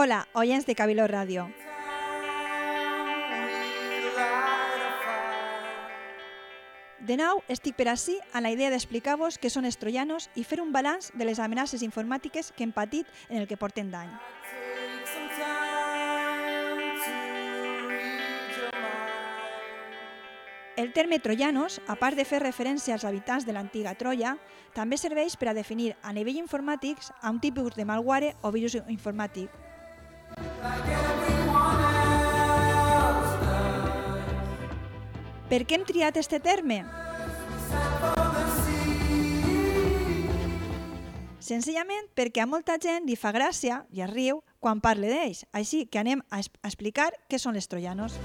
Hola, oients de Cabiló Ràdio. De nou, estic per ací a la idea d'explicar-vos què són els troianos i fer un balanç de les amenaces informàtiques que hem patit en el que portem d'any. El terme troianos, a part de fer referència als habitants de l'antiga Troia, també serveix per a definir a nivell informàtic a un tipus de malware o virus informàtic. Per què hem triat este terme? Senzillament perquè a molta gent li fa gràcia i es riu quan parle d'ells. Així que anem a, explicar què són els troianos.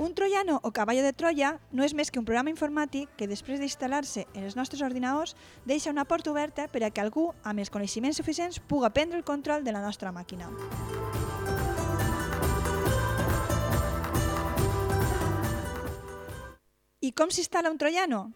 Un troiano o caballo de Troia no és més que un programa informàtic que després d'instal·lar-se en els nostres ordinadors deixa una porta oberta per a que algú amb els coneixements suficients puga prendre el control de la nostra màquina. I com s'instal·la un troiano?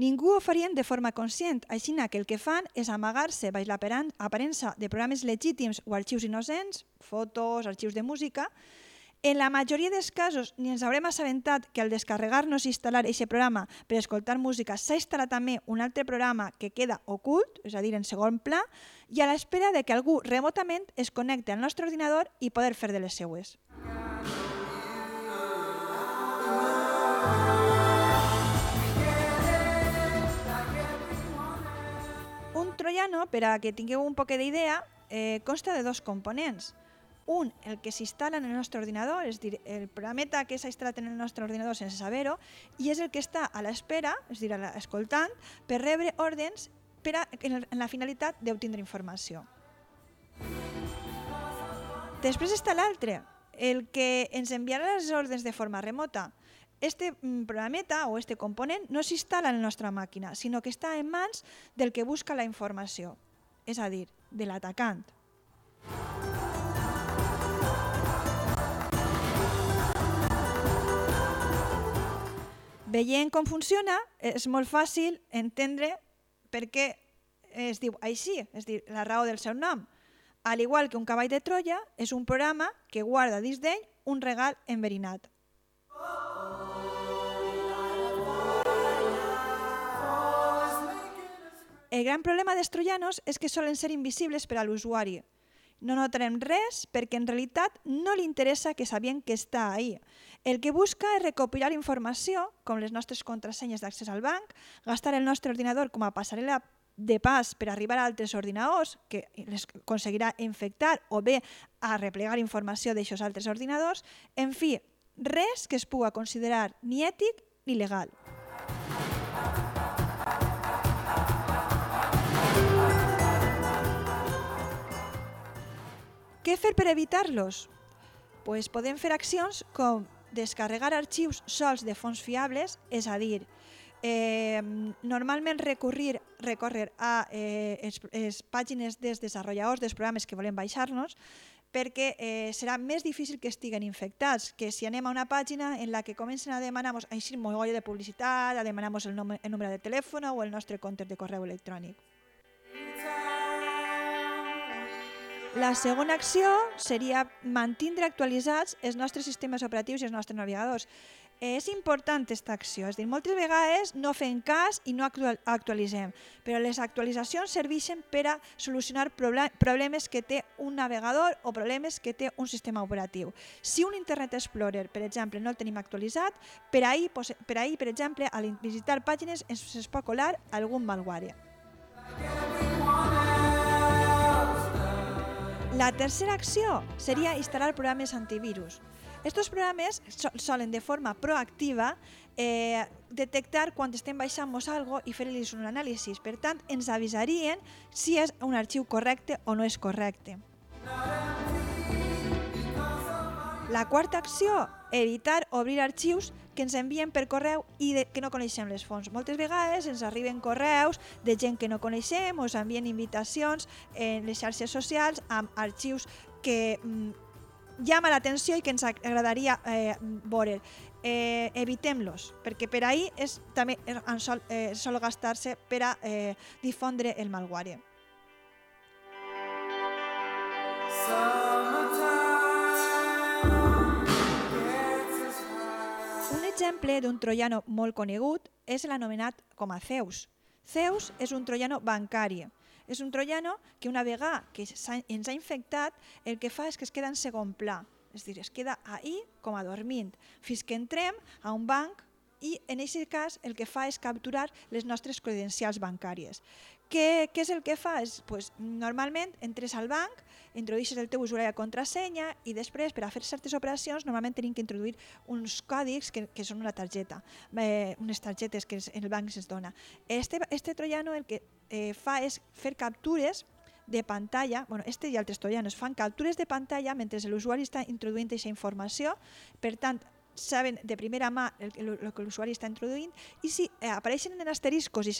Ningú ho farien de forma conscient, així que el que fan és amagar-se baix l'aparença de programes legítims o arxius innocents, fotos, arxius de música. En la majoria dels casos ni ens haurem assabentat que al descarregar-nos i instal·lar aquest programa per escoltar música s'ha instal·lat també un altre programa que queda ocult, és a dir, en segon pla, i a l'espera de que algú remotament es connecte al nostre ordinador i poder fer de les seues. Troiano, per a que tingueu un poc d'idea, eh, consta de dos components. Un, el que s'instal·la en el nostre ordinador, és dir, el programeta que s'ha instal·lat en el nostre ordinador sense saber-ho, i és el que està a l'espera, és dir, escoltant, per rebre ordens per a, en, la finalitat d'obtindre informació. Després està l'altre, el que ens enviarà les ordres de forma remota, este mm, programeta o este component no s'instal·la en la nostra màquina, sinó que està en mans del que busca la informació, és a dir, de l'atacant. Veient com funciona, és molt fàcil entendre per què es diu així, és dir, la raó del seu nom. Al igual que un cavall de Troia, és un programa que guarda dins d'ell un regal enverinat. El gran problema dels troianos és que solen ser invisibles per a l'usuari. No notarem res perquè en realitat no li interessa que sabien que està ahí. El que busca és recopilar informació, com les nostres contrasenyes d'accés al banc, gastar el nostre ordinador com a passarel·la de pas per arribar a altres ordinadors que les aconseguirà infectar o bé a replegar informació d'aixòs altres ordinadors, en fi, res que es puga considerar ni ètic ni legal. Què fer per evitar-los? Pues podem fer accions com descarregar arxius sols de fons fiables, és a dir, eh, normalment recurrir, recórrer a eh, es, es pàgines dels desenvolupadors dels programes que volem baixar-nos perquè eh, serà més difícil que estiguen infectats, que si anem a una pàgina en la que comencen a demanar-nos així mogolla de publicitat, a demanar-nos el, nom el número de telèfon o el nostre compte de correu electrònic. La segona acció seria mantindre actualitzats els nostres sistemes operatius i els nostres navegadors. És important aquesta acció, és dir, moltes vegades no fem cas i no actualitzem, però les actualitzacions serveixen per a solucionar problemes que té un navegador o problemes que té un sistema operatiu. Si un Internet Explorer, per exemple, no el tenim actualitzat, per ahir, per, ahir, per exemple, al visitar pàgines es pot colar algun malware. La tercera acció seria instal·lar programes antivirus. Estos programes solen de forma proactiva eh, detectar quan estem baixant algo i fer-los un anàlisi. Per tant, ens avisarien si és un arxiu correcte o no és correcte. La quarta acció, evitar obrir arxius que ens envien per correu i de, que no coneixem les fonts. Moltes vegades ens arriben correus de gent que no coneixem o ens envien invitacions en les xarxes socials amb arxius que mm, llama l'atenció i que ens agradaria eh, veure. Eh, evitem-los, perquè per ahir és, també en sol, eh, sol gastar-se per a eh, difondre el malguari. Un exemple d'un troiano molt conegut és l'anomenat com a Zeus. Zeus és un troiano bancari, és un troiano que una vegada que ens ha infectat, el que fa és que es queda en segon pla. És dir, es queda ahí com a dormint, fins que entrem a un banc i en aquest cas el que fa és capturar les nostres credencials bancàries. Què, què és el que fa? És, pues, normalment entres al banc, introdueixes el teu usuari i contrasenya i després per a fer certes operacions normalment tenim que introduir uns còdics que, que són una targeta, eh, unes targetes que el banc ens dona. Este, este troiano el que eh, fa és fer captures de pantalla, bueno, este i altres troianos fan captures de pantalla mentre l'usuari està introduint aquesta informació, per tant, saben de primera mà el, el, el que l'usuari està introduint i si eh, apareixen en asteriscos i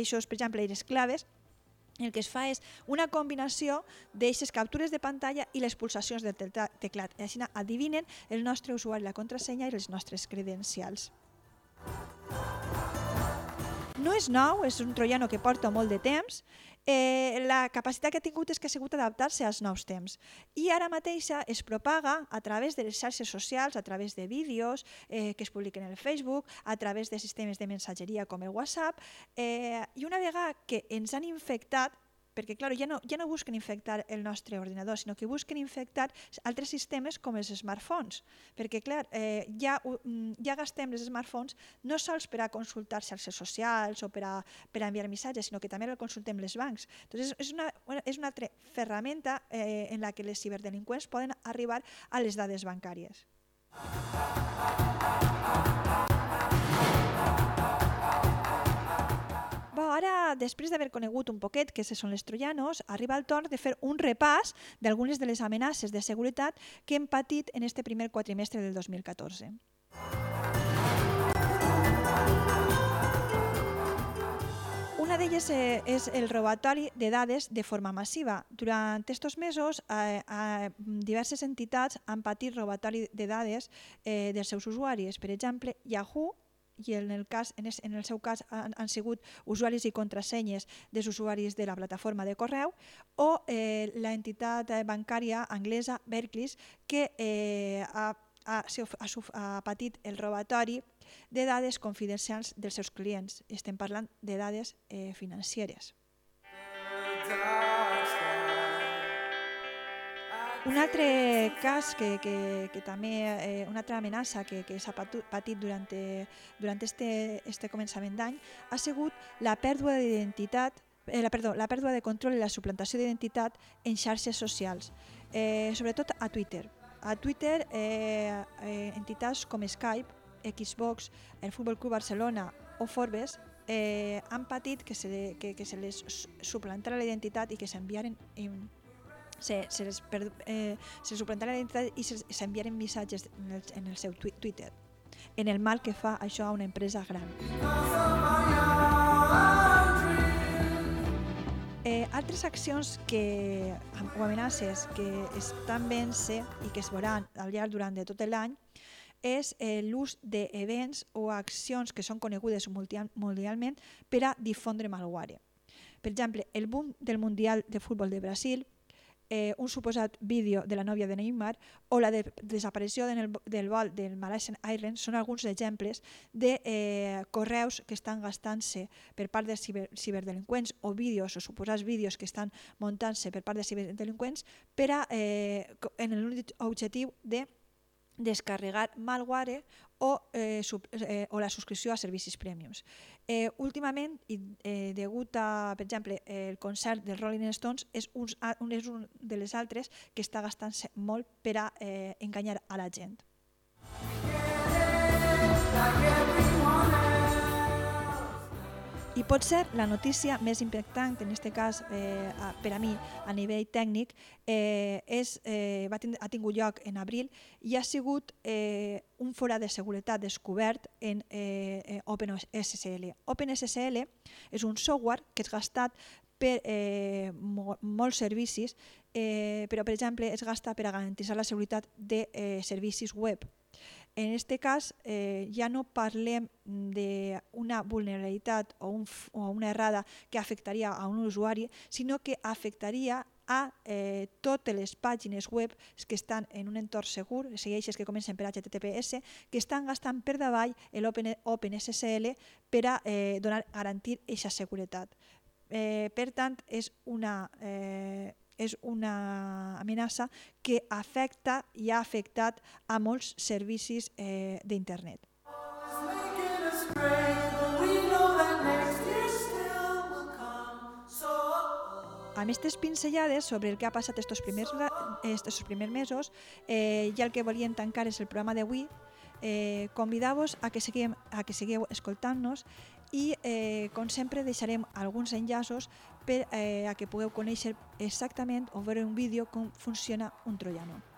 això, per exemple, les claves, el que es fa és una combinació d'aquestes captures de pantalla i les pulsacions del teclat. Així adivinen el nostre usuari, la contrasenya i les nostres credencials. No és nou, és un troiano que porta molt de temps. Eh, la capacitat que ha tingut és que ha sigut adaptar-se als nous temps. I ara mateixa es propaga a través de les xarxes socials, a través de vídeos eh, que es publiquen en el Facebook, a través de sistemes de mensatgeria com el WhatsApp, eh, i una vegada que ens han infectat, perquè clar, ja no, ja no busquen infectar el nostre ordinador, sinó que busquen infectar altres sistemes com els smartphones, perquè clar, eh, ja, mm, ja gastem els smartphones no sols per a consultar xarxes socials o per a, per a enviar missatges, sinó que també el consultem les bancs. Entonces, és una, és una altra ferramenta eh, en la que les ciberdelinqüents poden arribar a les dades bancàries. Bo, ara, després d'haver conegut un poquet què són els troianos, arriba el torn de fer un repàs d'algunes de les amenaces de seguretat que hem patit en este primer quatrimestre del 2014. Una d'elles eh, és el robatori de dades de forma massiva. Durant aquests mesos, eh, diverses entitats han patit robatori de dades eh, dels seus usuaris. Per exemple, Yahoo i en el, cas, en, es, en el seu cas han, han sigut usuaris i contrasenyes dels usuaris de la plataforma de correu o eh, l'entitat bancària anglesa Berkeley que eh, ha, ha, ha, ha patit el robatori de dades confidencials dels seus clients. Estem parlant de dades eh, financeres. Un altre cas que, que, que també, eh, una altra amenaça que, que s'ha patit durant, durant este, este començament d'any ha sigut la pèrdua d'identitat eh, la, perdó, la pèrdua de control i la suplantació d'identitat en xarxes socials, eh, sobretot a Twitter. A Twitter, eh, eh, entitats com Skype, Xbox, el Futbol Club Barcelona o Forbes eh, han patit que se, que, que se les suplantara la identitat i que s'enviaren se, se, les per, eh, se suplantara la identitat i s'enviaren missatges en el, en el seu Twitter en el mal que fa això a una empresa gran. Eh, altres accions que, o amenaces que estan vent-se i que es veuran al llarg durant de tot l'any és eh, l'ús d'events o accions que són conegudes mundialment per a difondre malware. Per exemple, el boom del Mundial de Futbol de Brasil eh, un suposat vídeo de la nòvia de Neymar o la de desaparició del, del vol del Malaysian Airlines són alguns exemples de eh, correus que estan gastant-se per part de ciber, ciberdelinqüents o vídeos o suposats vídeos que estan muntant-se per part de ciberdelinqüents per a, eh, en l'únic objectiu de descarregar malware o, eh, sub, eh, o la subscripció a servicis premiums. Eh, últimament, i, eh, degut a, per exemple, el concert dels Rolling Stones, és un, és un de les altres que està gastant-se molt per a eh, enganyar a la gent. Like i pot ser la notícia més impactant, en aquest cas eh, per a mi a nivell tècnic, eh, és, eh, va ha tingut lloc en abril i ha sigut eh, un fora de seguretat descobert en eh, OpenSSL. OpenSSL és un software que és gastat per eh, mo molts servicis eh, però per exemple es gasta per a garantir la seguretat de eh, servicis web. En aquest cas eh, ja no parlem d'una vulnerabilitat o, un, o una errada que afectaria a un usuari, sinó que afectaria a eh, totes les pàgines web que estan en un entorn segur, segueixes que comencen per HTTPS, que estan gastant per davall l'OpenSSL per a eh, donar garantir aquesta seguretat. Eh, per tant, és una, eh, és una amenaça que afecta i ha afectat a molts servicis eh, d'internet. Amb aquestes pinzellades sobre el que ha passat estos primers, estos primers mesos, eh, ja el que volíem tancar és el programa d'avui, eh, convidar-vos a que seguim, a que seguiu escoltant-nos i, eh, com sempre, deixarem alguns enllaços per eh, a que pugueu conèixer exactament o veure un vídeo com funciona un troiano.